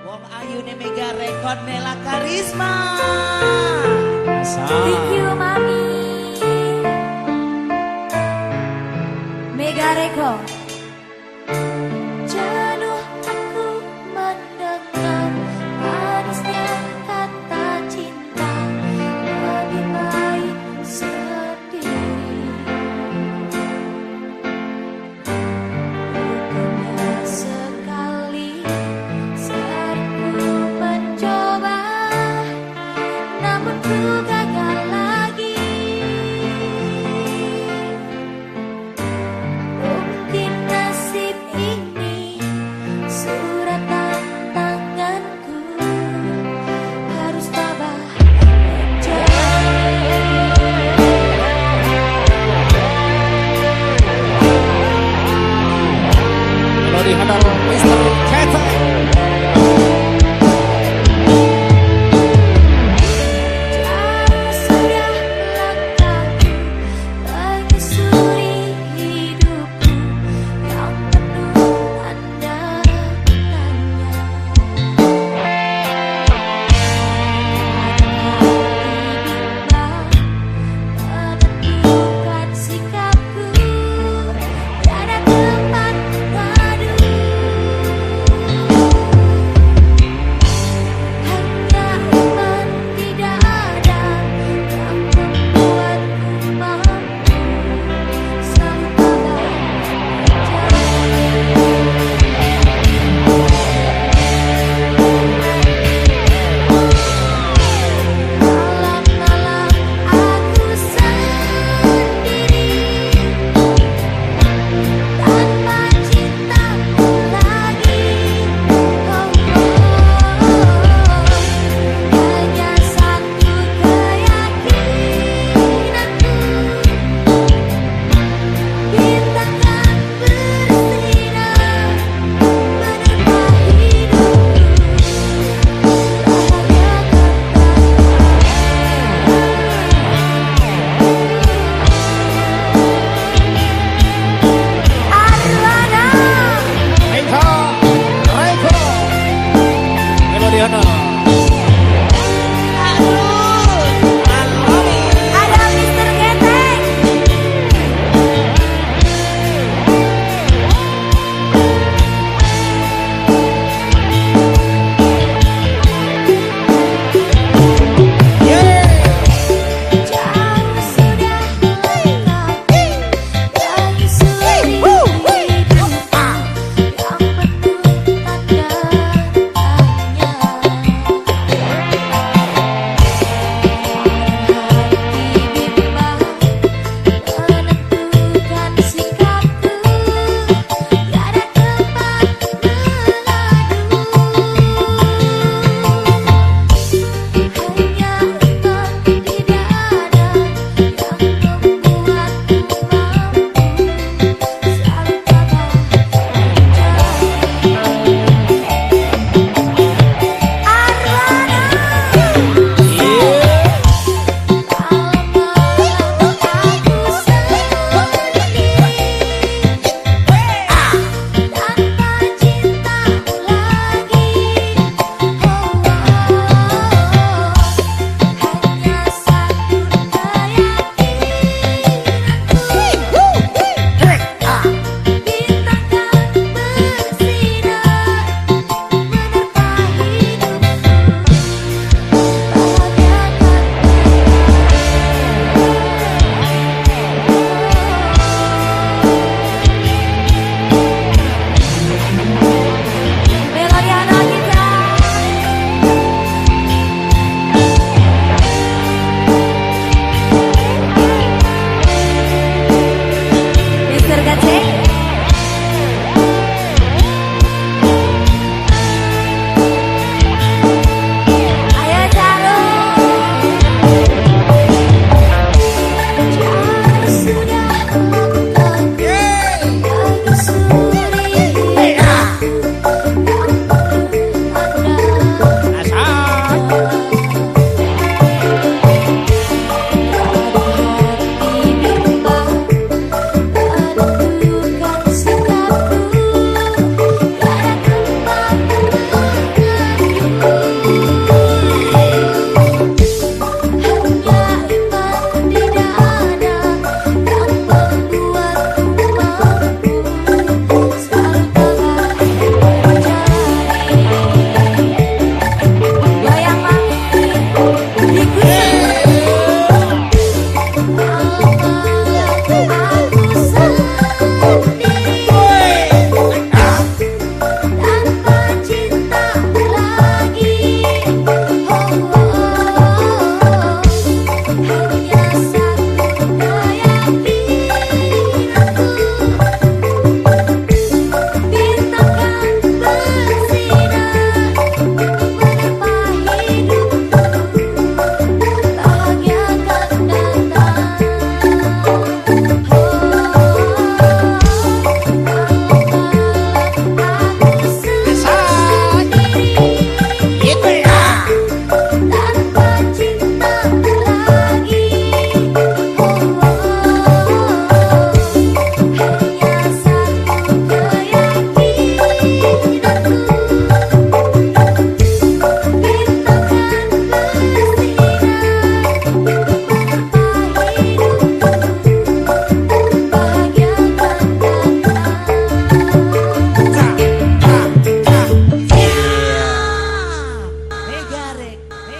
Wong Ayu ne Mega Rekod Nela Karisma. Thank you Mami. Mega Rekod.